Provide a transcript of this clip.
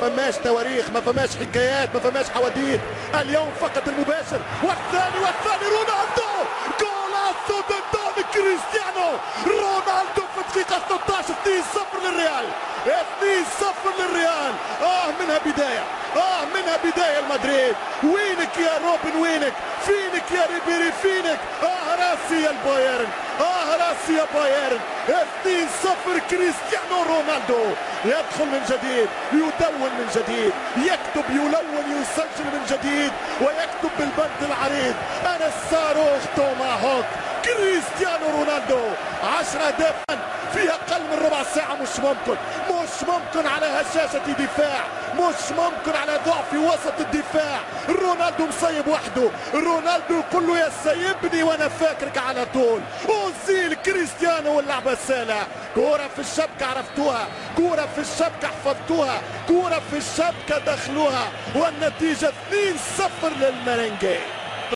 فماش تواريخ ما فماش حكايات ما فماش حواديت. اليوم فقط المباشر. والثاني والثاني رونالدو! golazo دون كريستيانو! رونالدو في دقيقة 16 2-0 للريال. 2-0 للريال. آه منها بداية. آه منها بداية المدريد. وينك يا روبن وينك؟ فينك يا ريبيري؟ فينك؟ آه راسي يا البايرن. آه راسي يا بايرن. 2-0 كريستيانو رونالدو. يدخل من جديد يدون من جديد. يكتب يلون يسجل من جديد. ويكتب بالبند العريض. أنا الصاروخ توماهوك. كريستيانو رونالدو. 10 اهداف في أقل من ربع ساعة مش ممكن. مش ممكن على هشاشه دفاع مش ممكن على ضعف وسط الدفاع. رونالدو مصيب وحده. رونالدو يقول له يا سيبني وأنا فاكرك على طول. أوزيل كريستيانو واللعبة السهلة. كورة في الشبكة عرفتوها. كورة في الشبكة حفظتوها. كورة في الشبكة دخلوها. والنتيجة 2-0 للمرنجي.